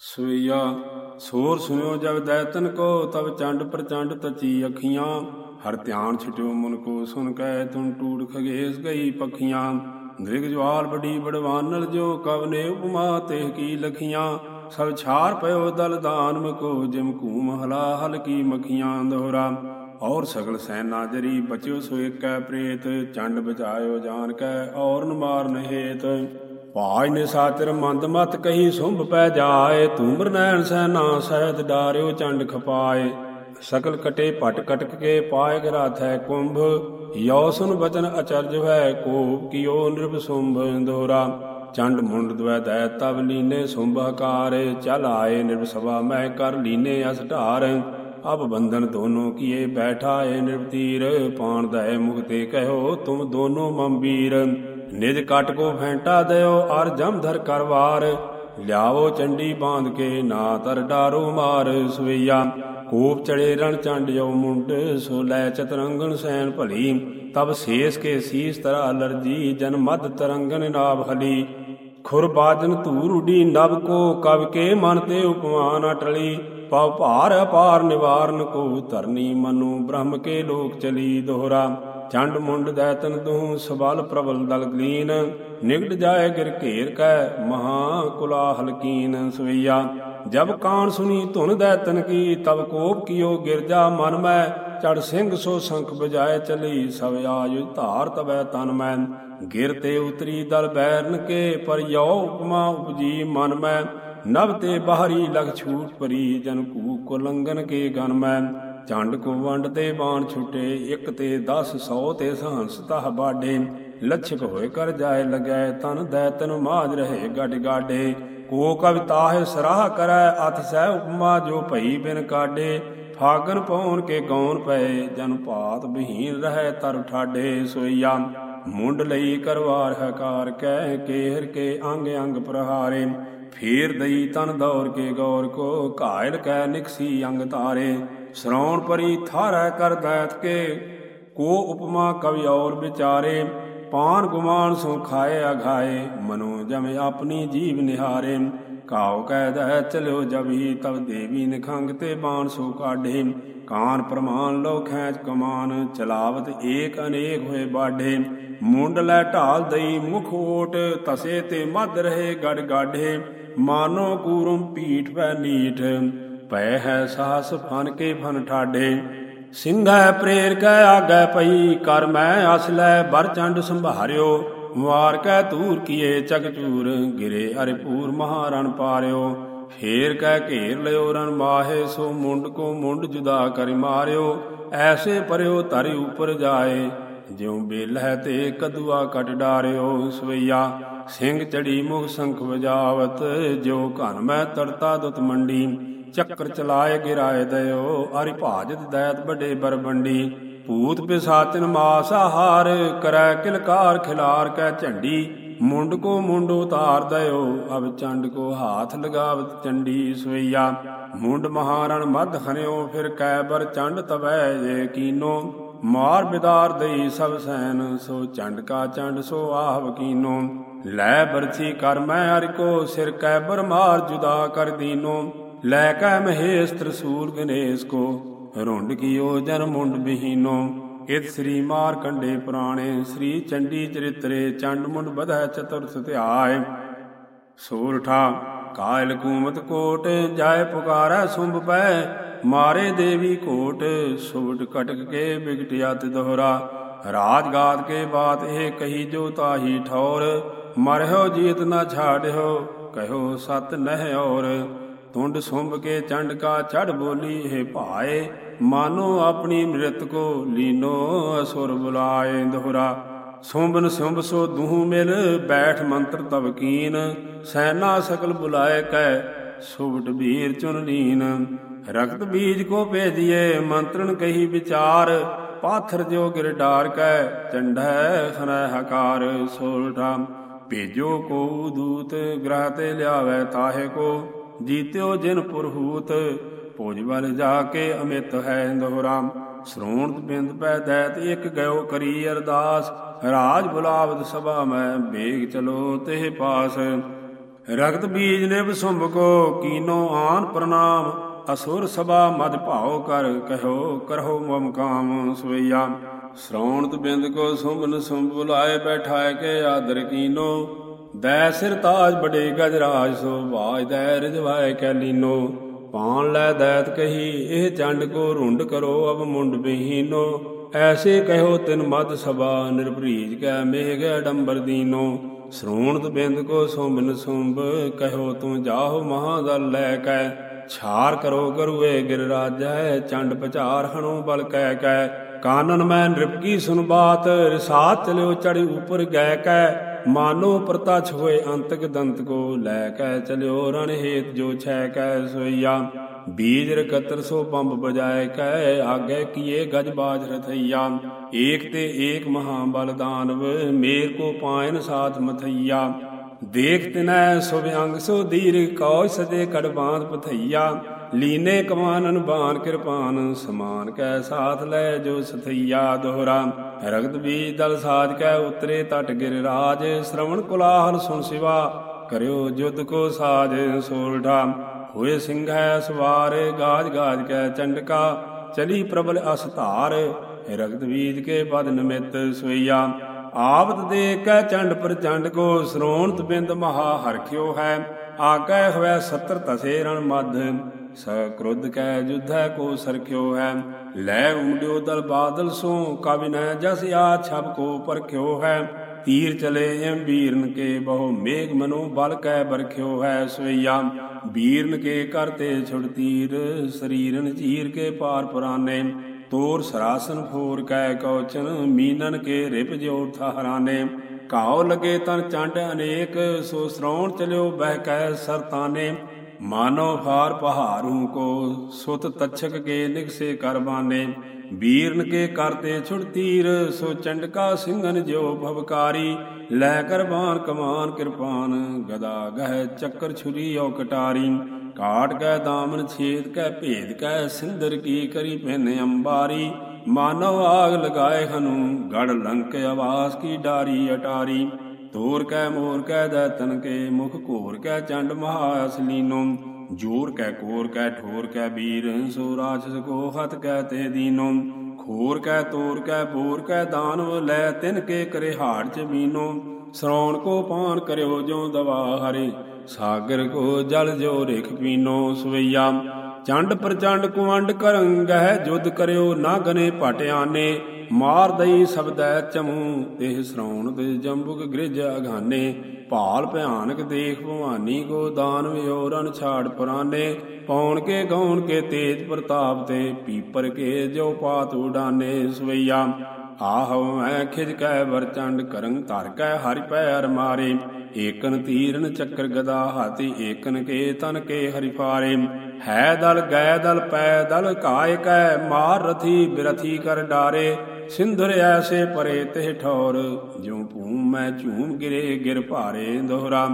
ਸਵਈਆ, ਸੋਰ ਸੁਨਿਓ ਜਬ ਦੈਤਨ ਕੋ ਤਬ ਚੰਡ ਪ੍ਰਚੰਡ ਤਚੀ ਅਖੀਆਂ। ਹਰ ਧਿਆਨ ਛਟਿਓ ਮਨ ਕੋ, ਸੁਨ ਕੈ ਤੁਨ ਟੂੜ ਖਗੇਸ ਗਈ ਪਖੀਆਂ। ਦ੍ਰਿਗ ਜਵਾਲ ਬੜੀ ਬੜਵਾਨਲ ਜੋ ਕਵਨੇ ਉਪਮਾ ਤੇਹ ਕੀ ਲਖੀਆਂ। ਸਭ ਛਾਰ ਪਇਓ ਦਲ ਦਾਨਮ ਕੋ, ਜਿਮ ਕੂਮ ਹਲਾ ਹਲਕੀ ਮਖੀਆਂ ਦੋਹਰਾ। ਔਰ ਸਗਲ ਸੈਨਾ ਜਰੀ, ਬਚਿਓ ਸੋ ਏਕੈ ਪ੍ਰੇਤ। ਚੰਡ ਬਚਾਇਓ ਜਾਨ ਕੈ, ਔਰ ਨ ਨਹੇਤ ਭਾਜ ਨੇ ਸਾਤਰ ਮੰਦ ਮਤ ਕਹੀ ਸੁੰਭ ਪੈ ਜਾਏ ਤੂਮਰ ਨੈਣ ਸੈਨਾ ਸਹਿਤ ਡਾਰਿਓ ਚੰਡ ਖਪਾਏ। ਸਕਲ ਕਟੇ ਪਟ ਕਟਕ ਕੇ ਪਾਏ ਗਰਾਥੈ ਕੁੰਭ ਯੋ ਸੁਨ ਬਚਨ ਅਚਰਜ ਹੈ ਕੋਪ ਕੀਓ ਨਿਰਭ ਸੁੰਭ ਦੋਰਾ ਚੰਡ ਮੁੰਡ ਦਵੈ ਦੈ ਤਬ ਲੀਨੇ ਸੁੰਭ ਹਕਾਰੇ, ਚਲ ਆਏ ਨਿਰਭ ਸਭਾ ਮੈਂ ਕਰ ਲੀਨੇ ਅਸ ਢਾਰ। ਅਬ ਬੰਧਨ ਦੋਨੋ ਕੀਏ ਬੈਠਾ ਏ ਨਿਰਤੀਰ ਪਾਣ ਦੈ ਮੁਕਤੇ ਕਹਿਓ ਤੁਮ ਦੋਨੋਂ ਮੰਬੀਰ। ਨਿਜ ਕਟ ਕੋ ਫੈਂਟਾ ਦਿਓ ਅਰ ਜਮ ਕਰਵਾਰ। ਲਿਆਵੋ ਚੰਡੀ ਬਾਂਧ ਕੇ ਨਾ ਤਰ ਡਾਰੋ ਮਾਰ ਸਵਈਆ। ਕੋਪ ਚੜੇ ਰਣ ਚੰਡ ਜੋ ਮੁੰਡ, ਸੋ ਲੈ ਚਤਰੰਗਣ ਸੈਨ ਭਲੀ। ਤਬ ਸੇਸ ਕੇ ਸੀਸ ਤਰਾ ਅਲਰਜੀ, ਜਨ ਮਦ ਤਰੰਗਨ ਨਾਭ ਹਲੀ। ਖੁਰ ਬਾਜਨ ਧੂਰ ਉਡੀ ਨਭ ਕੋ, ਕਵ ਕੇ ਮਨ ਤੇ ਉਪਮਾਨ ਅਟਲੀ ਪਉ ਭਾਰ ਅਪਾਰ ਨਿਵਾਰਨ ਕੋ, ਧਰਨੀ ਮਨੂ ਬ੍ਰਹਮ ਕੇ ਲੋਕ ਚਲੀ ਦੋਹਰਾ। ਚੰਡ ਮੁੰਡ ਦੈਤਨ ਦੂ ਸਬਲ ਪ੍ਰਬਲ ਦਲ ਨਿਗੜ ਜਾਏ ਗਿਰ ਘੇਰ ਕੈ, ਮਹਾ ਕੁਲਾਹਲ ਕੀਨ ਸਵਈਆ। ਜਬ ਕਾਨ ਸੁਨੀ ਧੁਨ ਦੈਤਨ ਕੀ, ਤਬ ਕੋਪ ਕੀਓ ਗਿਰਜਾ ਮਨ ਮੈਂ। ਚੜ ਸਿੰਘ ਸੋ ਸੰਖ ਬਜਾਏ ਚਲੀ, ਸਭ ਆਯੁ ਧਾਰ ਤਬੈ ਤਨ ਮੈਂ। ਗਿਰ ਤੇ ਉਤਰੀ ਦਲ ਬੈਰਨ ਕੇ, ਪਰ ਯੋ ਉਪਮਾ ਉਪਜੀ ਮਨ ਮੈਂ। ਨਭ ਤੇ ਬਾਹਰੀ ਲਗ ਛੂਟ ਪਰੀ ਜਨ ਕੂ ਕੋ ਲੰਗਨ ਕੇ ਗਨ ਮੈਂ। ਝੰਡ ਕੋ ਵੰਡ ਤੇ ਬਾਣ ਛੁਟੇ, ਇੱਕ ਤੇ 10 100 ਤੇ ਸਹੰਸ ਤਹ ਬਾਡੇ। ਲਛਕ ਹੋਏ ਕਰ ਜਾਏ ਲਗੈ ਤਨ ਦੈ ਮਾਜ ਰਹੇ ਗਡ ਗਾਡੇ। ਕੋ ਕਵਿਤਾਹਿ ਸਰਾਹ ਕਰੈ, ਅਥ ਸਹਿ ਉਪਮਾ ਜੋ ਭਈ ਬਿਨ ਕਾਡੇ। ਫਾਗਨ ਪਉਨ ਕੇ ਗੌਨ ਪਏ, ਜਨ ਭਾਤ ਬਹੀਨ ਰਹਿ ਤਰ ਠਾਡੇ। ਸੋਈਆ, ਮੁੰਡ ਲਈ ਕਰਵਾਰ ਹਕਾਰ ਕਹਿ ਕੇਹਰ ਕੇ ਅੰਗ ਅੰਗ ਪ੍ਰਹਾਰੇ। ਫੇਰ ਦਈ ਤਨ ਦੌਰ ਕੇ ਗੌਰ ਕੋ, ਘਾਇਲ ਕੈ ਨਿਕਸੀ ਅੰਗ ਤਾਰੇ। ਸ਼ਰੌਣ ਪਰੀ ਥਾਰੈ ਕਰ ਦੈਤ ਕੇ, ਕੋ ਉਪਮਾ ਕਵਿ ਔਰ ਵਿਚਾਰੇ, ਪਾਨ ਗੁਮਾਨ ਸੋ ਖਾਏ ਅਘਾਏ, ਮਨੋ ਜਮ ਆਪਣੀ ਜੀਵ ਨਿਹਾਰੇ ਕਾਉ ਕਹਿ ਦਹਿ ਚਲਿਓ ਜਬੀ ਤਬ ਦੇਵੀ ਨਿਖੰਗ ਤੇ ਬਾਣ ਸੋ ਕਾਢੇ, ਕਾਨ ਪ੍ਰਮਾਨ ਲੋ ਖੈਚ ਕਮਾਨ, ਚਲਾਵਤ ਏਕ ਅਨੇਕ ਹੋਏ ਬਾਢੇ, ਮੁੰਡ ਲੈ ਢਾਲ ਦਈ ਮੁਖ ਓਟ, ਤਸੇ ਤੇ ਮਦ ਰਹੇ ਗੜ ਗਾਢੇ, ਮਾਨੋ ਕੂਰਮ ਪੀਠ ਪੈ ਨੀਠ। ਪੈ ਹੈ ਸਾਹਸ ਫਨ ਕੇ ਫਨ ਠਾਡੇ, ਸਿੰਘੈ ਪ੍ਰੇਰ ਕੈ ਆਗੈ ਪਈ, ਕਰ ਮੈਂ ਅਸ ਲੈ ਬਰ ਚੰਡ ਸੰਭਾਰਿਓ ਵਾਰ ਕੈ ਧੂਰ ਕੀਏ ਚਕਚੂਰ ਗਿਰੇ ਹਰਿਪੂਰ ਮਹਾਰਣ ਪਾਰਿਓ, ਫੇਰ ਕਹਿ ਘੇਰ ਲਿਓ ਰਨ ਮਾਹੇ, ਸੋ ਮੁੰਡ ਕੋ ਮੁੰਡ ਜੁਦਾ ਕਰ ਮਾਰਿਓ, ਐਸੇ ਪਰਿਓ ਧਰਿ ਉਪਰ ਜਾਏ, ਜਿਉ ਬੇਲ ਹੈ ਤੇ ਕਦੂਆ ਕਟ ਡਾਰਿਓ, ਸਵਈਆ ਸਿੰਘ ਚੜੀ ਮੁਖ ਸੰਖ ਵਜਾਵਤ ਜੋ ਘਨ ਮੈਂ ਤੜਤਾ ਦੁਤ ਮੰਡੀ ਚੱਕਰ ਚਲਾਏ ਗਿਰਾਏ ਦਇਓ ਅਰਿ ਭਾਜਤ ਦੈਤ ਵੱਡੇ ਬਰਬੰਡੀ। ਭੂਤ ਪਿਸਾਚਨ ਮਾਸ ਆਹਾਰ, ਕਰੈ ਕਿਲਕਾਰ ਖਿਲਾਰ ਕੈ ਝੰਡੀ। ਮੁੰਡ ਕੋ ਮੁੰਡ ਉਤਾਰ ਦਇਓ ਅਬ ਚੰਡ ਕੋ ਹਾਥ ਲਗਾਵਤ ਚੰਡੀ ਸਵਈਆ। ਮੁੰਡ ਮਹਾਰਣ ਮਦ ਖਨਿਓ, ਫਿਰ ਕੈ ਬਰ ਚੰਡ ਤਵੈ ਜੇ ਕੀਨੋ। ਮਾਰ ਬਿਦਾਰ ਦਈ ਸਭ ਸੈਨ, ਸੋ ਚੰਡ ਕਾ ਚੰਡ ਸੋ ਆਹ ਕੀਨੋ। ਲੈ ਬਰਥੀ ਕਰ ਮੈਂ ਅਰ ਕੋ, ਸਿਰ ਕੈ ਬਰ ਮਾਰ ਜੁਦਾ ਕਰ ਦੀਨੋ। ਲੈ ਕੈ ਮਹੇਸ਼ ਤ੍ਰਿਸੂਲ ਗਣੇਸ਼ ਕੋ, ਰੁੰਡ ਕੀਓ ਜਨ ਮੁੰਡ ਬਹੀਨੋ। ਇਤ ਸ੍ਰੀ ਮਾਰ ਪੁਰਾਣੇ, ਸ੍ਰੀ ਚੰਡੀ ਚਰਿਤਰੇ, ਚੰਡ ਮੁੰਡ ਬਧੈ ਚਤੁਰਥ ਧਿਆਏ। ਸੂਰਠਾ ਕਾਇਲ ਕੂਮਤ ਕੋਟ, ਜਾਏ ਪੁਕਾਰੈ ਸੁੰਭ ਪੈ, ਮਾਰੇ ਦੇਵੀ ਕੋਟ ਸੁਵਟ ਕਟਕ ਕੇ ਬਿਗਟਿਆ ਤੇ ਦੋਹਰਾ। ਰਾਜ ਗਾਤ ਕੇ ਬਾਤ ਇਹ ਕਹੀ ਜੋ ਤਾਹੀ ਠੌਰ, ਮਰਹਿਓ ਜੀਤ ਨਾ ਛਾੜਿਓ, ਕਹਿਓ ਸਤ ਨਹਿ ਔਰ। ਤੁੰਡ ਸੁੰਭ ਕੇ ਚੰਡ ਕਾ ਚੜ ਬੋਲੀ ਹੈ ਭਾਏ। ਮਾਨੋ ਆਪਣੀ ਮ੍ਰਿਤ ਕੋ ਲੀਨੋ ਅਸੁਰ ਬੁਲਾਏ ਦੋਹਰਾ। ਸੁੰਬਨ ਸੁੰਭ ਸੋ ਦੂਹ ਮਿਲ, ਬੈਠ ਮੰਤਰ ਤਵਕੀਨ ਸੈਨਾ ਸਕਲ ਬੁਲਾਏ ਕੈ, ਸੁਭਟ ਵੀਰ ਚੁਨ ਲੀਨ। ਰਕਤ ਬੀਜ ਕੋ ਭੇਜੀਏ, ਮੰਤਰਣ ਕਹੀ ਵਿਚਾਰ। ਪਾਥਰ ਜੋ ਗਿਰਡਾਰ ਕੈ, ਚੰਡੈ ਖਨੈ ਹਕਾਰ ਸੋਲਠਾ ਭੇਜੋ ਕੋ ਦੂਤ ਗ੍ਰਹ ਤੇ ਲਿਆਵੇ ਤਾਹੇ ਕੋ। ਜੀਤਿਓ ਜਿਨ ਪੁਰਹੂਤ, ਭੋਜ ਵੱਲ ਜਾ ਕੇ ਅਮਿਤ ਹੈ ਦੋਹਰਾ ਸ਼੍ਰੋਣ ਬਿੰਦ ਪੈ ਦੈਤ ਇਕ ਗਇਓ ਕਰੀ ਅਰਦਾਸ। ਰਾਜ ਬੁਲਾਵਤ ਸਭਾ ਮੈਂ ਬੇਗ ਚਲੋ ਤਿਹ ਪਾਸ। ਰਗਤ ਬੀਜ ਨੇ ਬਸੁੰਭ ਕੋ ਕੀਨੋ ਆਨ ਪ੍ਰਣਾਮ। ਅਸੁਰ ਸਭਾ ਮਦ ਭਾਉ ਕਰ ਕਹਿਓ ਕਰਹੁ ਮਮ ਕਾਮ ਸਵਈਆ। ਸ਼੍ਰੌਣਤ ਬਿੰਦ ਕੋ ਸੁੰਭਨ ਸੁੰਭ ਬੁਲਾਏ ਬੈਠਾਏ ਕੇ ਆਦਰ ਕੀਨੋ। ਦੈ ਸਿਰ ਤਾਜ ਬੜੇ ਗਜਰਾਜ ਸੋ, ਬਾਜ ਦੈ ਰਿਜਵਾਏ ਕੈ ਲੀਨੋ। ਪਾਣ ਲੈ ਦੈਤ ਕਹੀ, ਇਹ ਚੰਡ ਕੋ ਰੁੰਡ ਕਰੋ, ਅਬ ਮੁੰਡ ਬਹੀਨੋ ਐਸੇ ਕਹਿਓ ਤਿਨ ਮਦ ਸਭਾ, ਨਿਰਭਰੀਜ ਕੈ ਮੇਘ ਡੰਬਰ ਦੀਨੋ। ਸ਼੍ਰੋਣਤ ਬਿੰਦ ਕੋ ਸੁੰਭਨ ਸੁੰਭ ਕਹਿਓ ਤੂੰ ਜਾਹੋ ਮਹਾਦਲ ਲੈ ਕੈ। ਛਾਰ ਕਰੋ ਗਰੂਏ ਗਿਰ ਰਾਜੈ, ਚੰਡ ਪਚਾਰ ਹਣੋ ਬਲ ਕਹਿ ਕੈ। ਕਾਨਨ ਮੈਂ ਨਿਰਪਕੀ ਸੁਨ ਬਾਤ, ਰਿਸਾਤ ਚਲਿਓ ਚੜ੍ਹ ਉਪਰ ਗੈ ਕੈ। ਮਾਨੋ ਪ੍ਰਤਛ ਹੋਏ ਅੰਤਕ ਦੰਤ ਕੋ ਲੈ ਕੈ ਚਲਿਓ ਰਣ ਹੇਤ ਜੋ ਛੈ ਕੈ ਸੋਈਆ। ਬੀਜ ਰਕਤਰ ਸੋ ਪੰਬ ਬਜਾਏ ਕੈ ਆਗੇ ਕੀਏ ਗਜ ਰਥਈਆ। ਏਕ ਤੇ ਏਕ ਮਹਾ ਬਲ ਦਾਨਵ, ਮੇਰ ਕੋ ਪਾਇਨ ਸਾਥ ਮਥਈਆ। ਦੇਖ ਤਿਨੈ ਸੁਭਿਅੰਗ ਸੋ ਦੀਰ ਕੌ ਸਦੇ ਕੜ ਪਥਈਆ। ਲੀਨੇ ਕਮਾਨਨ ਬਾਨ ਕਿਰਪਾਨ, ਸਮਾਨ ਕੈ ਸਾਥ ਲੈ ਜੋ ਸਥਈਆ ਦੋਹਰਾ। ਰਗਤ ਬੀਜ ਦਲ ਸਾਜ ਕੈ ਉਤਰੇ ਟਟ ਗਿਰ ਰਾਜ, ਸ਼ਰਵਣ ਕੁਲਾਹਲ ਸੁਣ ਸਿਵਾ, ਕਰਿਓ ਜੁਦ ਕੋ ਸਾਜ ਸੋਲਢਾ ਹੋਏ ਸਿੰਘੈ ਸਵਾਰ, ਗਾਜ ਗਾਜ ਕੈ ਚੰਡਕਾ, ਚਲੀ ਪ੍ਰਬਲ ਅਸਧਾਰ ਰਗਤ ਬੀਜ ਕੇ ਪਦ ਨਿਮਿਤ ਸੋਈਆ ਆਪਤ ਦੇ ਕੈ ਚੰਡ ਪ੍ਰਚੰਡ ਕੋ ਸ਼੍ਰੋਣਤ ਬਿੰਦ ਮਹਾ ਹਰਖਿਓ ਹੈ। ਆਕੈ ਹੋਇ ਸਤਰ ਤਸੇ ਰਣ ਮਧ। ਸ ਕ੍ਰੋਧ ਕੈ ਜੁਧੈ ਕੋ ਸਰਖਿਓ ਹੈ। ਲੈ ਉਮੜਿਓ ਦਲ ਬਾਦਲ ਸੋ ਕਵਿਨੈ ਜਸ ਆ ਛਬ ਕੋ ਪਰਖਿਓ ਹੈ। ਤੀਰ ਚਲੇ ਐਮ ਵੀਰਨ ਕੇ ਬਹੁ ਮੇਘ ਮਨੋ ਬਲ ਕੈ ਬਰਖਿਓ ਹੈ ਸਵਈਆ। ਵੀਰਨ ਕੇ ਕਰਤੇ ਛੁੜ ਤੀਰ, ਸਰੀਰਨ ਚੀਰ ਕੇ ਪਾਰ ਪੁਰਾਨੇ। ਤੋਰ ਸਰਾਸਨ ਫੋਰ ਕੈ ਕੌਚਨ ਮੀਨਨ ਕੇ ਰਿਪ ਜੋ ਥਹਰਾਨੇ ਘਾਉ ਲਗੇ ਤਨ ਚੰਡ ਅਨੇਕ, ਸੋ ਸਰਾਉਣ ਚਲਿਓ ਬਹਿ ਕੈ ਸਰਤਾਨੇ। ਮਾਨੋ ਫਾਰ ਪਹਾਰੂ ਕੋ ਸੁਤ ਤਛਕ ਕੇ ਨਿਕਸੇ ਕਰਬਾਨੇ ਵੀਰਨ ਕੇ ਕਰਤੇ ਛੁੜ ਤੀਰ, ਸੋ ਚੰਡਕਾ ਸਿੰਘਨ ਜੋ ਭਵਕਾਰੀ, ਲੈ ਕਰ ਕਮਾਨ ਕਿਰਪਾਨ, ਗਦਾ ਗਹਿ ਚੱਕਰ ਛੁਰੀ ਔ ਕਟਾਰੀ, ਕਾਟ ਕੈ ਦਾਮਨ ਛੇਦ ਕੈ ਭੇਦ ਕੈ ਸਿੰਦਰ ਕੀ ਕਰੀ ਪਹਿਨ ਅੰਬਾਰੀ, ਮਾਨਵ ਆਗ ਲਗਾਏ ਹਨੂ, ਗੜ ਲੰਕ ਆਵਾਸ ਕੀ ਡਾਰੀ ਅਟਾਰੀ ਤੋਰ ਕੈ ਮੋਰ ਕੈ ਦੈਤਨ ਕੇ, ਮੁਖ ਘੋਰ ਕੈ ਚੰਡ ਮਹਾ ਅਸਲੀਨੋ ਜੋਰ ਕੈ ਕੋਰ ਕੈ ਠੋਰ ਕੈ ਵੀਰ ਸੋ ਰਾਜਸ ਕੋ ਹਤ ਕੈ ਤੇ ਦੀਨੋ। ਖੋਰ ਕੈ ਤੋਰ ਕੈ ਬੋਰ ਕੈ ਦਾਨਵ ਲੈ ਤਿਨ ਕੇ ਕਰੇ ਹਾੜ ਚ ਮੀਨੋ। ਸ਼ਰੌਣ ਕੋ ਪਾਨ ਕਰਿਓ ਜੋ ਦਵਾ ਹਰੇ, ਸਾਗਰ ਕੋ ਜਲ ਜੋ ਰੇਖ ਪੀਨੋ। ਸਵਈਆ, ਚੰਡ ਪ੍ਰਚੰਡ ਕੁਵੰਡ ਕਰੰਗਹਿ ਜੁਦ ਕਰਿਓ ਨਾ ਗਨੇ ਭਟਿਆਨੇ ਮਾਰ ਦਈ ਸਬਦੈ ਚਮੂ ਦੇਹ ਸਰਾਉਣ ਤੇ ਜੰਬੁਕ ਗ੍ਰਿਜ ਅਗਾਨੇ। ਭਾਲ ਭਿਆਨਕ ਦੇਖ ਭਵਾਨੀ, ਕੋ ਦਾਨ ਵਿਓ ਰਨ ਛਾੜ ਪੁਰਾਨੇ। ਪੌਣ ਕੇ ਗੌਣ ਕੇ ਤੇਜ ਪ੍ਰਤਾਪ ਤੇ, ਪੀਪਰ ਕੇ ਜੋ ਪਾਤ ਉਡਾਨੇ ਸਵਈਆ। ਆਹੋ ਮੈਂ ਖਿਜ ਕੈ ਵਰਚੰਡ ਕਰੰ, ਧਰ ਕੈ ਹਰਿ ਪੈਰ ਮਾਰੇ। ਏਕਨ ਤੀਰਨ ਚੱਕਰ ਗਦਾ ਹਾਤੀ ਏਕਨ ਕੇ ਤਨ ਕੇ ਹਰਿ ਫਾਰੇ। ਹੈ ਦਲ ਗੈ ਦਲ ਪੈ ਦਲ ਕਾਇ ਕੈ, ਮਾਰ ਰਥੀ ਬਿਰਥੀ ਕਰ ਡਾਰੇ। ਸਿੰਧੁਰ ਐਸੇ ਪਰੇ ਤੇ ਠੌਰ, ਜਿਉ ਭੂਮ ਮੈਂ ਝੂਮ ਗਿਰੇ ਗਿਰ ਭਾਰੇ ਦੋਹਰਾ।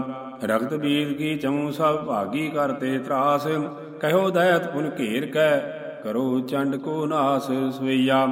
ਰਗਤ ਬੀਜ ਕੀ ਚਮੂ ਸਭ ਭਾਗੀ ਕਰਤੇ ਤਰਾਸ। ਕਹਿਓ ਦਇਤ ਪੁਨ ਘੇਰ ਕੈ, ਕਰੋ ਚੰਡ ਕੋ ਨਾਸ ਸਵਈਆ।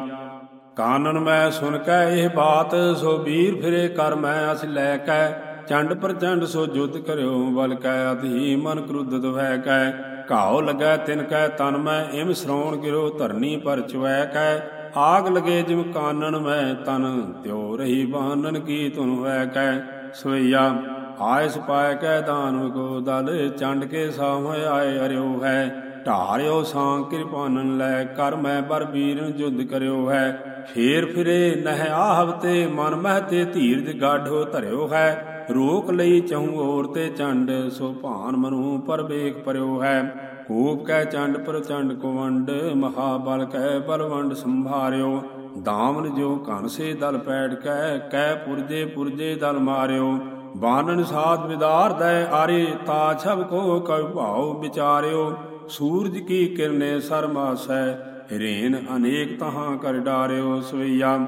ਕਾਨਨ ਮੈਂ ਸੁਨ ਕੈ ਇਹ ਬਾਤ, ਸੋ ਵੀਰ ਫਿਰੇ ਕਰ ਮੈਂ ਅਸ ਲੈ ਕੈ। ਚੰਡ ਪ੍ਰਚੰਡ ਸੋ ਜੁਦ ਕਰਿਓ ਬਲ ਕੈ, ਅਧੀ ਮਨ ਕ੍ਰੁੱਧਤ ਵੈ ਕੈ। ਘਾਉ ਲਗੈ ਤਿਨ ਕੈ, ਤਨ ਮੈਂ ਇਮ ਸ੍ਰੋਣ ਗਿਰੋ ਧਰਨੀ ਪਰ ਚਵੈ ਕੈ। ਆਗ ਲਗੇ ਜਿਮ ਕਾਨਨ ਮੈਂ ਤਨ, ਤਿਉ ਰਹੀ ਬਾਨਨ ਕੀ ਤੁਨ ਹੋਇ ਕੈ ਸਵਈਆ। ਆਇਸ ਪਾਇ ਕੈ ਦਾਨਵ ਕੋ ਦਲ, ਚੰਡ ਕੇ ਸਾਹਮਣੇ ਆਏ ਅਰਿਓ ਹੈ। ਢਾਰਿਓ ਸਾਂ ਕਿਰਪਾਨਨ ਲੈ ਕਰ ਮੈਂ ਬਰ ਵੀਰਨ ਜੁਦ ਕਰਿਓ ਹੈ। ਫੇਰ ਫਿਰੇ ਨਹਿ ਆਹਵਤੇ ਮਨ ਮਹਿ ਤੇ ਧੀਰਜ ਗਾਢੋ ਧਰਿਓ ਹੈ। ਰੋਕ ਲਈ ਚਹੂ ਔਰ ਤੇ ਚੰਡ, ਸੋ ਭਾਨ ਮਨੂ ਪਰਵੇਖ ਪਰਿਓ ਹੈ। ਕੂਪ ਕੈ ਚੰਡ ਪ੍ਰਚੰਡ ਕੁਵੰਡ ਮਹਾ ਬਲ ਕੈ ਬਲਵੰਡ ਸੰਭਾਰਿਓ। ਦਾਮਨ ਜੋ ਘਨ ਸੇ ਦਲ ਪੈੜ ਕੈ ਕੈ ਪੁਰਜੇ ਪੁਰਜੇ ਦਲ ਮਾਰਿਓ। ਬਾਨਨ ਸਾਧ ਵਿਦਾਰ ਦੈ ਆਰੇ, ਤਾ ਛਬ ਕੋ ਕਉ ਭਾਉ ਵਿਚਾਰਿਓ। ਸੂਰਜ ਕੀ ਕਿਰਨੇ ਸਰਮਾਸੈ ਰੇਨ ਅਨੇਕ ਤਹਾਂ ਕਰ ਡਾਰਿਓ ਸਵਈਆ।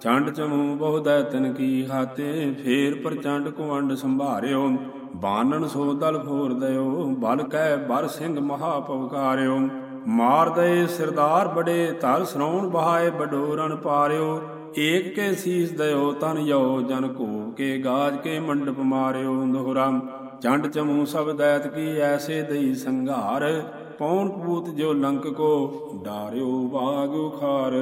ਚੰਡ ਚਮੂ ਬਹੁ ਦੈ ਦੈਤਨ ਕੀ ਹਾਤੇ, ਫੇਰ ਪ੍ਰਚੰਡ ਕੁਵੰਡ ਸੰਭਾਰਿਓ। ਬਾਨਣ ਸੋ ਦਲ ਫੋਰ ਦਇਓ ਬਲ ਕੈ ਬਰ ਸਿੰਘ ਮਹਾ ਪਵਕਾਰਿਓ ਮਾਰ ਦਏ ਸਰਦਾਰ ਬੜੇ ਧਰ ਸਰੌਣ ਬਹਾਏ ਬਡੋ ਰਣ ਪਾਰਿਓ। ਏਕ ਕੇ ਸੀਸ ਦਇਓ ਤਨ ਯੋ ਜਨ ਕੋ ਕੇ ਗਾਜ ਕੇ ਮੰਡਪ ਮਾਰਿਓ। ਦੋਹਰਾ, ਚੰਡ ਚਮੂ ਸਭ ਦੈਤ ਕੀ ਐਸੇ ਦਈ ਸੰਘਾਰ। ਪੌਣ ਪੂਤ ਜੋ ਲੰਕ ਕੋ, ਡਾਰਿਓ ਬਾਗ ਉਖਾਰ।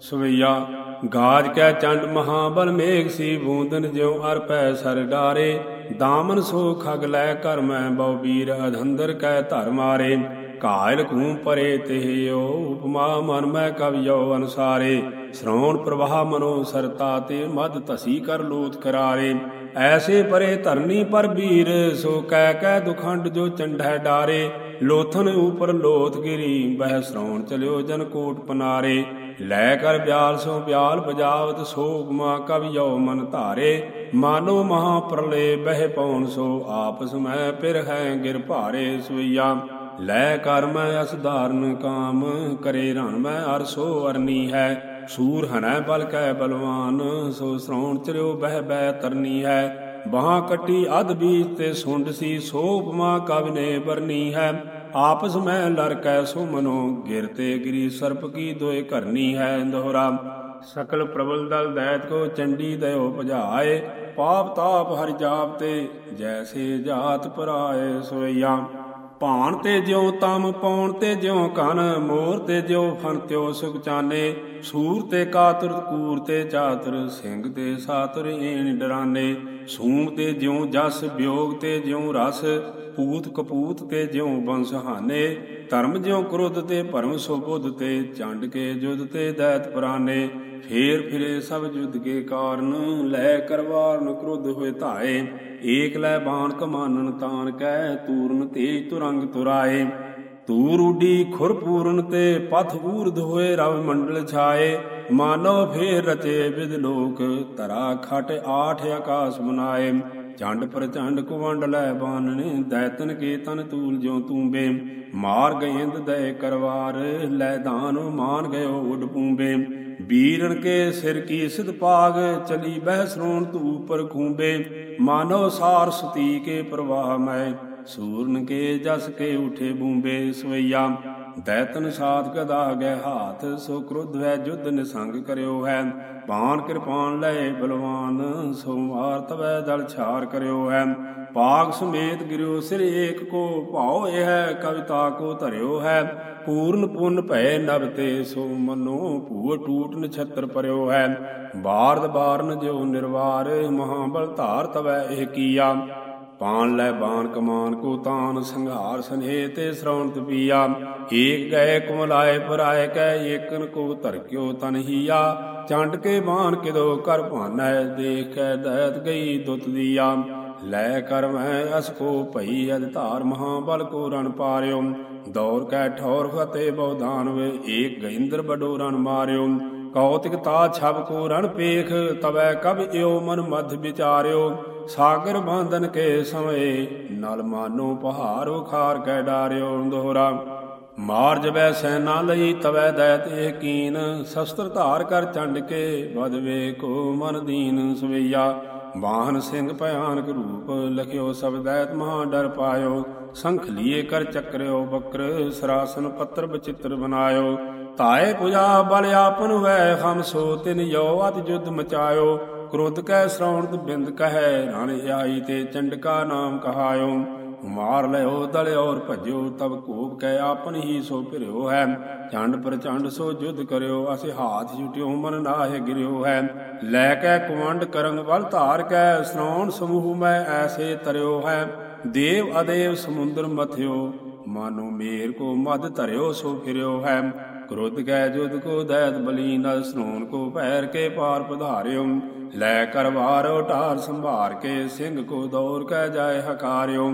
ਸਵਈਆ, ਗਾਜ ਕੈ ਚੰਡ ਮਹਾਬਲ, ਮੇਘ ਸੀ ਬੂੰਦਨ ਜਿਉ ਅਰ ਪੈ ਸਰ ਡਾਰੇ। ਦਾਮਨ ਸੋ ਖਗ ਲੈ ਕਰ ਮੈਂ ਬਹੁ ਵੀਰ, ਅਧੰਦਰ ਕੈ ਧਰ ਮਾਰੇ। ਕਾਇਲ ਕੂ ਪਰੇ ਤਿਹਿਓ, ਉਪਮਾ ਮਨ ਮੈਂ ਕਵਿਓ ਅਨਸਾਰੇ। ਸ਼੍ਰਵਣ ਪ੍ਰਵਾਹ ਮਨੋ ਸਰਤਾ ਤੇ ਮਦ ਧਸੀ ਕਰ ਲੋਤ ਕਰਾਰੇ। ਐਸੇ ਪਰੇ ਧਰਨੀ ਪਰ ਵੀਰ, ਸੋ ਕਹਿ ਕਹਿ ਦੁਖੰਡ ਜੋ ਚੰਢੈ ਡਾਰੇ। ਲੋਥਨ ਉਪਰ ਲੋਥ ਗਿਰੀ ਬਹਿ ਸਰਾਉਣ ਚਲਿਓ ਜਨ ਕੋਟ ਪਨਾਰੇ। ਲੈ ਕਰ ਬਿਆਲ ਸੋ ਬਿਆਲ ਬਜਾਵਤ ਸੋ ਮਾ ਕਵਿਓ ਮਨ ਧਾਰੇ। ਮਾਨੋ ਮਹਾ ਪ੍ਰਲੇ ਬਹਿ ਪਉਣ ਸੋ ਆਪਸ ਮੈਂ ਪਿਰ ਹੈ ਗਿਰ ਭਾਰੇ ਸੁਈਆ ਲੈ ਕਰ ਮੈਂ ਅਸਧਾਰਨ ਕਾਮ ਕਰੇ ਰਣ ਮੈਂ ਅਰਸੋ ਅਰਨੀ ਹੈ। ਸੂਰ ਹਨੈ ਬਲ ਕੈ ਬਲਵਾਨ ਸੋ ਸ੍ਰੋਣ ਚਰਿਓ ਬਹਿ ਬਹਿ ਤਰਨੀ ਹੈ। ਬਾਹਾਂ ਕੱਟੀ ਅਧ ਬੀਜ ਤੇ ਸੁੰਡ ਸੀ ਸੋ ਉਪਮਾ ਕਵ ਨੇ ਬਰਨੀ ਹੈ। ਆਪਸ ਮੈਂ ਲੜ ਕੈ ਸੋ ਮਨੋ ਗਿਰਤੇ ਗਿਰੀ, ਸਰਪ ਕੀ ਦੋਏ ਕਰਨੀ ਹੈ ਦੋਹਰਾ। ਸਕਲ ਪ੍ਰਬਲ ਦਲ ਦੈਤ ਕੋ ਚੰਡੀ ਦਇਓ ਭਜਾਏ, ਪਾਪ ਤਾਪ ਹਰ ਜਾਪ ਤੇ ਜੈਸੇ ਜਾਤ ਪਰਾਏ ਸੋਈਆ। ਭਾਣ ਤੇ ਜਿਉ ਤਮ, ਪੌਣ ਤੇ ਜਿਉ ਕਨ ਮੋਰ ਤੇ ਜਿਉ ਫਨ ਤਿਉ ਸੁਖ ਚਾਨੇ। ਸੂਰ ਤੇ ਕਾਤਰ, ਕੂਰ ਤੇ ਚਾਤਰ, ਸਿੰਘ ਤੇ ਸਾਤਰ ਏਣ ਡਰਾਨੇ। ਸੂਮ ਤੇ ਜਿਉ ਜਸ ਵਿਯੋਗ ਤੇ ਜਿਉ ਰਸ ਪੂਤ ਕਪੂਤ ਤੇ ਜਿਉ ਬੰਸਹਾਨੇ ਧਰਮ ਜਿਉ ਕ੍ਰੋਧ ਤੇ ਭਰਮ ਸੋ ਬੁੱਧ ਤੇ, ਚੰਡ ਕੇ ਜੁਦ ਤੇ ਦੈਤ ਪ੍ਰਾਨੇ। ਫੇਰ ਫਿਰੇ ਸਭ ਜੁਦ ਕੇ ਕਾਰਨ, ਲੈ ਕਰਵਾਰਨ ਕ੍ਰੋਧ ਹੋਏ ਧਾਏ। ਏਕ ਲੈ ਬਾਣ ਕਮਾਨਨ ਤਾਨ ਕੈ, ਤੂਰਨ ਤੇਜ ਤੁਰੰਗ ਤੁਰਾਏ। ਤੂਰ ਉਡੀ ਖੁਰ ਪੂਰਨ ਤੇ ਪਥ ਊਰਧ ਹੋਏ ਰਵ ਮੰਡਲ ਛਾਏ। ਮਾਨੋ ਫੇਰ ਰਚੇ ਵਿਦ ਲੋਕ ਤਰਾ ਖਟ ਆਠ ਆਕਾਸ ਬਨਾਏ ਚੰਡ ਪ੍ਰਚੰਡ ਕੁਵੰਡ ਲੈ ਬਾਨਨੇ ਦੈਤਨ ਕੇ ਤਨ ਤੂਲ ਜਿਉ ਤੂੰਬੇ। ਮਾਰ ਗਏਂਦ ਦੈ ਕਰਵਾਰ, ਲੈ ਦਾਨ ਮਾਨ ਗਇਓ ਉਡ ਪੂੰਬੇ। ਬੀਰਣ ਕੇ ਸਿਰ ਕੀ ਸਿਧ ਪਾਗ ਚਲੀ ਬਹਿ ਸਰੋਣ ਤੂ ਪਰ ਖੂੰਬੇ ਮਾਨੋ ਸਾਰ ਸਤੀ ਕੇ ਪ੍ਰਵਾਹ ਮੈਂ ਸੂਰਨ ਕੇ ਜਸ ਕੇ ਉਠੇ ਬੂੰਬੇ ਸਵਈਆ। ਦੈਤਨ ਸਾਧ ਗਦਾ ਗਏ ਹਾਥ, ਸੋ ਕ੍ਰੋਧ ਹੈ ਜੁਧ ਨਿਸੰਗ ਕਰਿਓ ਹੈ। ਪਾਨ ਕਿਰਪਾਨ ਲਏ ਬਲਵਾਨ ਸੋ ਮਾਰ ਤਵੈ ਦਲ ਛਾਰ ਕਰਿਓ ਹੈ। ਪਾਗ ਸੁਮੇਤ ਗਿਰਿਓ ਸਿਰ ਏਕ ਕੋ, ਭਾਉ ਇਹ ਹੈ ਕਵਿਤਾ ਕੋ ਧਰਿਓ ਹੈ। ਪੂਰਨ ਪੁੰਨ ਭੈ ਨਭ ਤੇ ਸੋ ਮਨੋ ਭੂਰ ਟੂਟ ਨਛਤਰ ਪਰਿਓ ਹੈ। ਬਾਰਦ ਬਾਰਨ ਜਿਉ ਨਿਰਵਾਰ, ਮਹਾਬਲ ਧਾਰ ਤਵੈ ਇਹ ਕੀਆ। ਪਾਣ ਲੈ ਬਾਣ ਕਮਾਨ ਕੋ ਤਾਨ ਸੰਘਾਰ ਸਨੇਹ ਤੇ ਸ਼ਰਵਣ ਤਪੀਆ ਏਕ ਗਏ ਕੁਮਲਾਏ ਪਰਾਏ ਕੈ ਏਕਨ ਕੋ ਧਰਕਿਓ ਤਨਹੀਆ ਚੰਡ ਕੇ ਬਾਣ ਕਿਦੋ ਕਰ ਭਾਨੈ ਦੇਖ ਕੈ ਗਈ ਦੁੱਤ ਦੀਆ। ਲੈ ਕਰ ਮੈਂ ਅਸ ਕੋ ਭਈ ਅਦ ਧਾਰ ਮਹਾਬਲ ਕੋ ਰਣ ਪਾਰਿਓ। ਦੌਰ ਕੈ ਠੌਰ ਫਤੇ ਬਹੁ ਦਾਨਵ ਏਕ ਗਇੰਦਰ ਬਡੋ ਰਣ ਮਾਰਿਓ। ਕੌਤਿਕ ਤਾ ਛਬ ਕੋ ਰਣ ਪੇਖ, ਤਵੈ ਕਬ ਇਓ ਮਨ ਮਧ ਵਿਚਾਰਿਓ। ਸਾਗਰ ਬਾਂਧਨ ਕੇ ਸਮੇ ਨਲ ਮਾਨੋ ਪਹਾਰ ਉਖਾਰ ਕੈ ਡਾਰਿਓ ਦੋਹਰਾ ਮਾਰ ਜਬੈ ਸੈਨਾ ਲਈ ਤਵੈ ਦੈਤ ਇਹ ਸ਼ਸਤਰ ਧਾਰ ਕਰ ਚੰਡ ਕੇ ਬਦਵੇ ਕੋ ਮਨ ਦੀਨ ਸਵਈਆ। ਬਾਹਨ ਸਿੰਘ ਭਿਆਨਕ ਰੂਪ ਲਖਿਓ ਸਭ ਦੈਤ ਮਹਾ ਡਰ ਪਾਇਓ। ਸੰਖ ਲੀਏ ਕਰ ਚੱਕਰਿਓ ਬਕਰ, ਸਰਾਸਨ ਪੱਤਰ ਬਚਿੱਤਰ ਬਨਾਇਓ ਤਾਏ ਪੁਜਾ ਬਲ ਆਪਨ ਵੈ ਹਮ ਸੋ ਤਿਨ ਯੋ ਅਤ ਜੁਦ ਮਚਾਇਓ। ਕ੍ਰੋਧ ਕੈ ਸ਼੍ਰਵਣ ਬਿੰਦ ਕਹੈ ਰਣ ਆਈ ਤੇ ਚੰਡਕਾ ਨਾਮ ਕਹਾਇਓ। ਮਾਰ ਲਿਓ ਦਲਿਓ ਔਰ ਭਜਿਓ, ਤਬ ਕੋਪ ਕੈ ਆਪਨ ਹੀ ਸੋ ਫਿਰਿਓ ਹੈ। ਚੰਡ ਪ੍ਰਚੰਡ ਸੋ ਜੁਧ ਕਰਿਓ, ਅਸੀਂ ਹਾਥ ਛੁਟਿਓ ਮਨ ਨਾਹਿ ਗਿਰਿਓ ਹੈ। ਲੈ ਕੈ ਕੁਵੰਡ ਕਰੰਗ ਬਲ ਧਾਰ ਕੈ ਸਨੌਣ ਸਮੂਹ ਮੈਂ ਐਸੇ ਤਰਿਓ ਹੈ। ਦੇਵ ਅਦੇਵ ਸਮੁੰਦਰ ਮਥਿਓ, ਮਾਨੋ ਮੇਰ ਕੋ ਮਦ ਧਰਿਓ ਸੋ ਫਿਰਿਓ ਹੈ। ਕ੍ਰੋਧ ਕੈ ਜੁਦ ਕੋ ਦੈਤ ਬਲੀ ਨਲ ਸਨੋਨ ਕੋ ਪੈਰ ਕੇ ਪਾਰ ਪਧਾਰਿਓ। ਲੈ ਕਰ ਢਾਰ ਸੰਭਾਰ ਕੇ ਸਿੰਘ ਕੋ ਦੌਰ ਕੈ ਜਾਏ ਹਕਾਰਿਓ।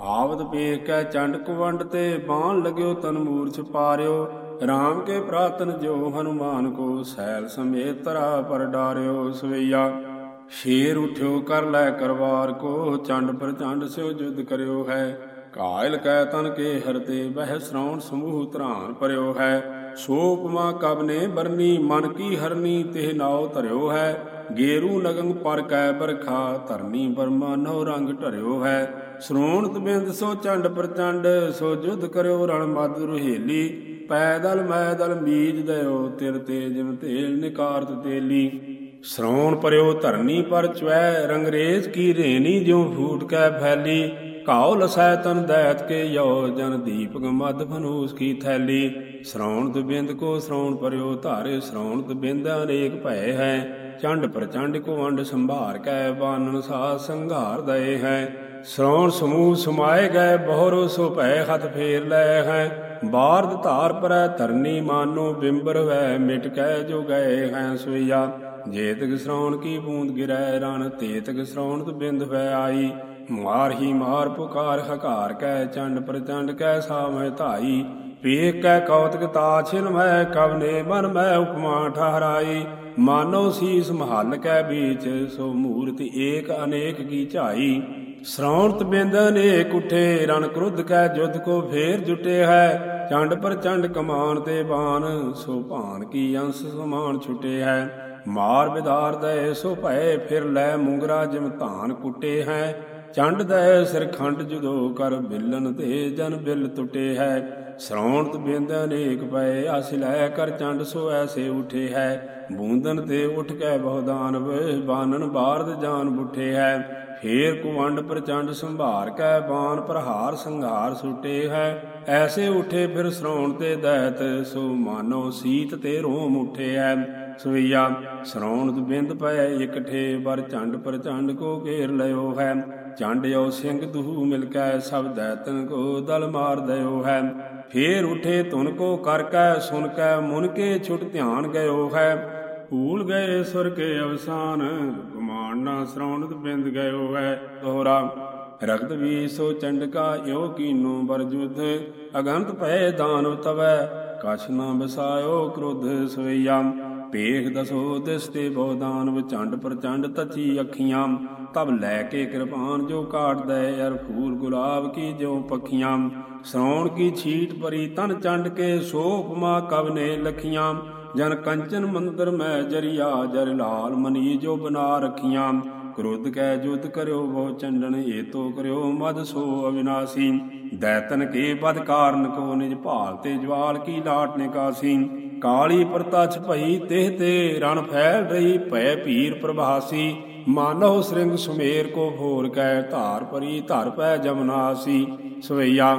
ਆਵਦ ਪੇਖ ਕੈ ਚੰਡ ਕੁਵੰਡ ਤੇ ਬਾਣ ਲਗਿਓ ਤਨ ਮੂਰਛ ਪਾਰਿਓ। ਰਾਮ ਕੇ ਪ੍ਰਾਤਨ ਜੋ ਹਨੂਮਾਨ ਕੋ ਸੈਲ ਸਮੇਤ ਤਰਾ ਪਰ ਡਾਰਿਓ ਸਵਈਆ। ਸ਼ੇਰ ਉਠਿਓ ਕਰ ਲੈ ਕਰਵਾਰ ਕੋ ਚੰਡ ਪ੍ਰਚੰਡ ਸਿਓ ਜੁਦ ਕਰਿਓ ਹੈ। ਕਾਇਲ ਕੈ ਤਨ ਕੇ ਹਰਤੇ ਬਹਿ ਸਰਾਉਣ ਸਮੂਹ ਧਰਾਨ ਪਰਿਓ ਹੈ। ਸੋਪਮਾ ਕਬ ਨੇ ਬਰਨੀ, ਮਨ ਕੀ ਹਰਨੀ ਤੇ ਨਾਉ ਧਰਿਓ ਹੈ। ਗੇਰੂ ਨਗੰਗ ਪਰ ਕੈ ਬਰਖਾ, ਧਰਨੀ ਬਰਮਾ ਨੋ ਰੰਗ ਢਰਿਓ ਹੈ। ਸ਼੍ਰੋਣਤ ਬਿੰਦ ਸੋ ਚੰਡ ਪ੍ਰਚੰਡ, ਸੋ ਜੁਧ ਕਰਿਓ ਰਣ ਮਦ ਰੁਹੇਲੀ। ਪੈਦਲ ਮੈਦਲ ਮੀਜ ਦਇਓ ਤਿਰ ਤੇ ਜਿਮ ਤੇਲ ਨਿਕਾਰਤ ਤੇਲੀ। ਸ਼ਰੌਣ ਪਰਿਓ ਧਰਨੀ ਪਰ ਚਵੈ ਰੰਗਰੇਜ ਕੀ ਰੇਣੀ ਜਿਉ ਫੂਟ ਕੈ ਫੈਲੀ। ਘਾਉ ਲਸੈ ਤਨ ਦੈਤ ਕੇ ਯੋ ਜਨ ਦੀਪਕ ਮਦ ਫਨੂਸ ਕੀ ਥੈਲੀ। ਸਰਾਉਣ ਬਿੰਦ ਕੋ ਸ਼ਰੌਣ ਪਰਿਓ ਧਾਰੇ ਸ਼ਰੌਣ ਬਿੰਦ ਅਨੇਕ ਭੈ ਹੈ। ਚੰਡ ਪ੍ਰਚੰਡ ਕੋ ਵੰਡ ਸੰਭਾਰ ਕੈ ਬਾਨਨ ਸਾ ਸੰਘਾਰ ਦਏ ਹੈ। ਸ਼ਰੌਣ ਸਮੂਹ ਸਮਾਏ ਗਏ ਬਹੁਰੋ ਸੋ ਭੈ ਹੱਥ ਫੇਰ ਲੈ ਹੈ। ਬਾਰਦ ਧਾਰ ਪਰੈ ਧਰਨੀ ਮਾਨੋ ਬਿੰਬਰ ਵੈ ਮਿਟ ਕੈ ਜੋ ਗਏ ਹੈ ਸੋਈਆ ਜੇਤਕ ਸਰਾਉਣ ਕੀ ਬੂੰਦ ਗਿਰੈ ਰਣ, ਤੇਤਕ ਸ਼ਰੌਣ ਬਿੰਦ ਵੈ ਆਈ। ਮਾਰ ਹੀ ਮਾਰ ਪੁਕਾਰ, ਹਕਾਰ ਕੈ ਚੰਡ ਪ੍ਰਚੰਡ ਕੈ ਸਾਮਹਿ ਧਾਈ। ਪੇਕ ਕੈ ਕੌਤਕ ਤਾ ਛਿਨ ਮੈਂ, ਕਵਨੇ ਮਨ ਮੈਂ ਉਪਮਾ ਠਹਰਾਈ। ਮਾਨੋ ਸੀਸ ਮਹੱਲ ਕੈ ਬੀਚ, ਸੋ ਮੂਰਤ ਏਕ ਅਨੇਕ ਕੀ ਝਾਈ। ਸ਼੍ਰੌਣਤ ਬਿੰਦ ਅਨੇਕ ਉਠੇ, ਰਣ ਕ੍ਰੁੱਧ ਕੈ ਜੁਧ ਕੋ ਫੇਰ ਜੁਟੇ ਹੈ। ਚੰਡ ਪਰ ਚੰਡ ਕਮਾਨ ਤੇ ਬਾਨ ਸੋ ਭਾਨ ਕੀ ਅੰਸ ਸਮਾਨ ਛੁਟੇ ਹੈ। ਮਾਰ ਵਿਦਾਰ ਦਏ ਸੋ ਭਏ, ਫਿਰ ਲੈ ਮੁੰਗਰਾ ਜਿਮ ਧਾਨ ਕੁੱਟੇ ਹੈ। ਚੰਡ ਦਏ ਸਿਰ ਖੰਡ ਕਰ ਬਿਲਨ ਤੇ ਜਨ ਬਿੱਲ ਟੁੱਟੇ ਹੈ। ਸ਼੍ਰੌਣਤ ਬਿੰਦ ਅਨੇਕ ਪਏ ਅਸ ਲੈ ਕਰ ਚੰਡ ਸੋ ਐਸੇ ਉਠੇ ਹੈ। ਬੂੰਦਨ ਤੇ ਉਠ ਕੇ ਬਹੁਦਾਨ ਬਾਨਨ ਬਾਰਦ ਜਾਨ ਬੁੱਠੇ ਹੈ। ਫੇਰ ਕੁਵੰਡ ਪ੍ਰਚੰਡ ਸੰਭਾਰ ਕੈ, ਬਾਣ ਪ੍ਰਹਾਰ ਸੰਘਾਰ ਸੁਟੇ ਹੈ। ਐਸੇ ਉਠੇ ਫਿਰ ਸਰਾਉਣ ਤੇ ਦੈਤ ਸੋ ਮਾਨੋ ਸੀਤ ਤੇ ਰੋਮ ਉਠੇ ਹੈ। ਸਵਈਆ ਸ਼੍ਰੌਣ ਬਿੰਦ ਪਏ, ਇਕਠੇ ਬਰ ਚੰਡ ਪ੍ਰਚੰਡ ਕੋ ਘੇਰ ਲਿਓ ਹੈ। ਚੰਡਿਓ ਸਿੰਘ ਦੂ ਮਿਲ ਕੈ ਸਭ ਦੈਤਨ ਕੋ ਦਲ ਮਾਰ ਦਇਓ ਹੈ। ਫੇਰ ਉਠੇ ਧੁਨ ਕੋ ਕਰ ਕੈ, ਸੁਨ ਕੈ ਮੁਨ ਕੇ ਛੁਟ ਧਿਆਨ ਗਇਓ ਹੈ। ਭੂਲ ਗਏ ਸੁਰ ਕੇ ਅਵਸਾਨ, ਗੁਮਾਨ ਨਾ ਸ਼੍ਰੌਣਤ ਬਿੰਦ ਗਇਓ ਹੈ। ਦੋਹਰਾ, ਰਗਤ ਵੀ ਸੋ ਚੰਡਕਾ ਯੋ ਕੀਨੋ ਬਰਜੁਧ ਅਗੰਤ ਭਏ ਦਾਨਵ ਤਵੈ ਕਛ ਨਾ ਬਸਾਇਓ ਕ੍ਰੋਧ ਸਵਈਆ। ਪੇਖ ਦਸੋ ਦਿਸ ਤੇ ਬਹੁ ਦਾਨਵ ਚੰਡ ਪ੍ਰਚੰਡ ਤਚੀ ਅੱਖੀਆਂ। ਤਬ ਲੈ ਕੇ ਕਿਰਪਾਨ ਜੋ ਕਾਟ ਦੈ ਅਰ ਫੂਲ ਗੁਲਾਬ ਕੀ ਜੋ ਪਖੀਆਂ। ਸੌਣ ਕੀ ਛੀਟ ਪਰੀ ਤਨ ਚੰਡ ਕੇ ਸੋ ਉਪਮਾ ਕਵਨੇ ਲਖੀਆਂ। ਜਨ ਕੰਚਨ ਮੰਦਰ ਮੈਂ ਜਰੀਆ, ਜਰ ਲਾਲ ਮਨੀ ਜੋ ਬਨਾ ਰਖੀਆਂ। ਕ੍ਰੋਧ ਕੈ ਜੁਦ ਕਰਿਓ, ਬਹੁ ਚੰਡਨ ਏਤੋ ਕਰਿਓ, ਮਦ ਸੋ ਅਵਿਨਾਸੀ। ਦੈਤਨ ਕੇ ਬਦ ਕਾਰਨ ਕੋ ਨਿਜ ਭਾਲ ਤੇ ਜਵਾਲ ਕੀ ਲਾਟ ਨਿਕਾਸੀ। ਕਾਲੀ ਪ੍ਰਤਛ ਭਈ ਤਿਹ ਤੇ ਰਣ ਫੈਲ ਰਹੀ, ਭੈ ਭੀਰ ਪ੍ਰਭਾਸੀ। ਮਾਨੋ ਸ੍ਰਿੰਗ ਸੁਮੇਰ ਕੋ ਭੋਰ ਕੈ ਧਾਰ ਪਰੀ ਧਰ ਪੈ ਜਮਨਾਸੀ ਸਵਈਆ।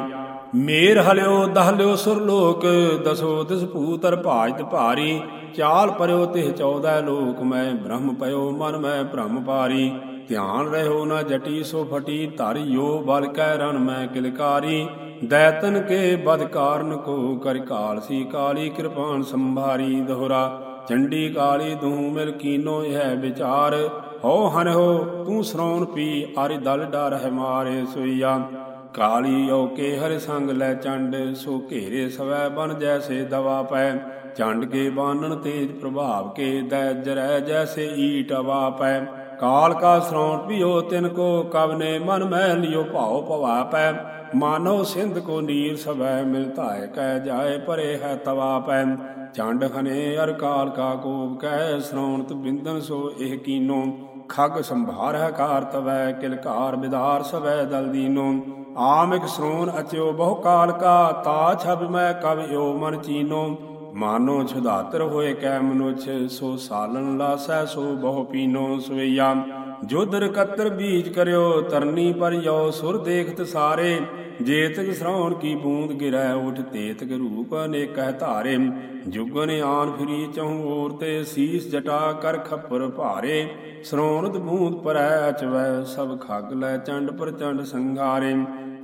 ਮੇਰ ਹਲਿਓ ਦਹਲਿਓ ਸੁਰ ਲੋਕ, ਦਸੋ ਤਿਸ ਭੂਤਰ ਭਾਜਤ ਭਾਰੀ ਚਾਲ ਪਰਿਓ ਤਿਹ 14 ਲੋਕ, ਮੈਂ ਬ੍ਰਹਮ ਪਇਓ ਮਨ, ਮੈਂ ਭ੍ਰਮ ਪਾਰੀ। ਧਿਆਨ ਰਹਿਓ ਨਾ ਜਟੀ, ਸੋ ਫਟੀ ਧਰਿਓ ਬਲ ਕੈ ਰਣ, ਮੈਂ ਕਿਲਕਾਰੀ ਦੈਤਨ ਕੇ ਬਦ ਕਾਰਨ ਕੋ ਕਰ ਕਾਲ ਸੀ ਕਾਲੀ, ਕਿਰਪਾਨ ਸੰਭਾਰੀ ਦੋਹਰਾ। ਚੰਡੀ ਕਾਲੀ, ਦੂ ਮਿਲ ਕੀਨੋ ਹੈ ਵਿਚਾਰ। ਹੋ ਹਨ ਹੋ, ਤੂੰ ਸ਼ਰੌਣ ਪੀ ਆਰਿ ਦਲ ਡਰ ਹੈ ਮਾਰੇ ਸੋਈਆ। ਕਾਲੀ ਓਕੇ ਹਰ ਸੰਗ ਲੈ ਚੰਡ, ਸੋ ਘੇਰੇ ਸਵੈ ਬਨ ਜੈਸੇ ਦਵਾ ਪੈ। ਚੰਡ ਕੇ ਬਾਨਣ ਤੇਜ ਪ੍ਰਭਾਵ ਕੇ ਦੈ ਜਰੈ ਜੈਸੇ ਈਟ ਅਵਾ ਪੈ। ਕਾਲ ਕਾ ਸ਼ਰੌਣ ਪਿਓ ਤਿਨ ਕੋ, ਕਵਨੇ ਮਨ ਮਹਿ ਲਿਓ ਭਾਉ ਭਵਾ ਪੈ। ਮਾਨੋ ਸਿੰਧ ਕੋ ਨੀਰ ਸਵੈ ਮਿਲਤਾਏ ਕਹਿ ਜਾਏ ਪਰੇ ਹੈ ਤਵਾ ਪੈ ਚੰਡ ਹਨੇ ਅਰ ਕਾਲ ਕਾ ਕੋਪ ਕਹਿ ਸ਼ਰੌਣਤ ਬਿੰਦਨ ਸੋ ਇਹ ਕੀਨੋ। ਖਗ ਸੰਭਾਰ ਹੈ ਕਾਰ ਤਵੈ ਕਿਲਕਾਰ ਬਿਦਾਰ ਸਵੈ ਦਲ ਦੀਨੋ। ਆਮਿਕ ਸ੍ਰੋਨ ਅਚਿਓ ਬਹੁ ਕਾਲ ਕਾ ਤਾ ਛਬ ਮੈਂ ਕਵ ਓ ਮਨ ਚੀਨੋ। ਮਾਨੋ ਛੁਦਾਤਰ ਹੋਏ ਕੈ ਮਨੁਛ ਸੋ ਸਾਲਨ ਲਾਸੈ ਸੋ ਬਹੁ ਪੀਨੋ ਸਵਈਆ। ਜੋਦਰ ਕਤਰ ਬੀਜ ਕਰਿਓ ਤਰਨੀ ਪਰ ਯੋ ਸੁਰ ਦੇਖਤ ਸਾਰੇ। ਜੇਤਕ ਸ਼ਰੌਣ ਕੀ ਬੂੰਦ ਗਿਰੈ, ਉਠ ਤੇਤਕ ਰੂਪ ਅਨੇਕਹ ਧਾਰੇ। ਜੁਗਨ ਆਨ ਫਿਰੀ ਚਹੁ ਔਰ ਤੇ ਸੀਸ ਜਟਾ ਕਰ ਖੱਪਰ ਭਾਰੇ। ਸ਼ਰੌਣਤ ਬੂੰਦ ਪਰੈ ਅਚਵੈ, ਸਭ ਖਗ ਲੈ ਚੰਡ ਪ੍ਰਚੰਡ ਸੰਘਾਰੇ।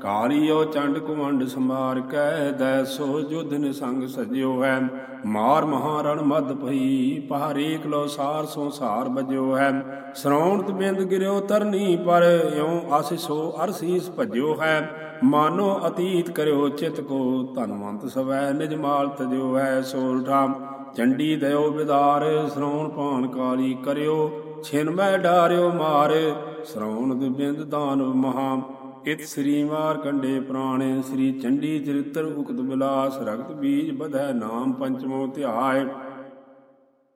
ਕਾਲੀਓ ਚੰਡ ਕੁਮੰਡ ਸਮਾਰ ਕੈ ਦੈ, ਸੋ ਜੁਧ ਨਿਸੰਗ ਸਜਿਓ ਹੈ ਮਾਰ ਮਹਾਰਣ ਮਦ ਭਈ ਪਹਾਰੇ ਕਲੋ ਸਾਰ ਸੋ ਸਾਰ ਬਜਿਓ ਹੈ ਸਰੋਣਤ ਬਿੰਦ ਗਿਰਿਓ ਤਰਨੀ ਪਰ, ਇਉ ਆਸਿਸੋ ਅਰਸੀਸ ਭਜਿਓ ਹੈ ਮਾਨੋ ਅਤੀਤ ਕਰਿਓ ਚਿਤ ਕੋ ਧਨਵੰਤ ਸਵੈ, ਨਿਜ ਮਾਲ ਤਜਿਓ ਹੈ ਸੋਲਠਾ ਚੰਡੀ ਦਇਓ ਵਿਦਾਰ ਸ਼ਰੌਣ ਪਾਣ ਕਾਲੀ ਕਰਿਓ। ਛਿਨ ਮੈਂ ਡਾਰਿਓ ਮਾਰ ਸ਼ਰੌਣ ਬਿੰਦ ਦਾਨਵ ਮਹਾ ਇਤ ਸ੍ਰੀ ਮਾਰ ਕੰਡੇ ਪ੍ਰਾਣੇ, ਸ੍ਰੀ ਚੰਡੀ ਚਰਿਤ੍ਰ ਉਕਤ ਬਿਲਾਸ, ਰਗਤ ਬੀਜ ਬਧੈ ਨਾਮ ਪੰਚਮੋ ਧਿਆਏ।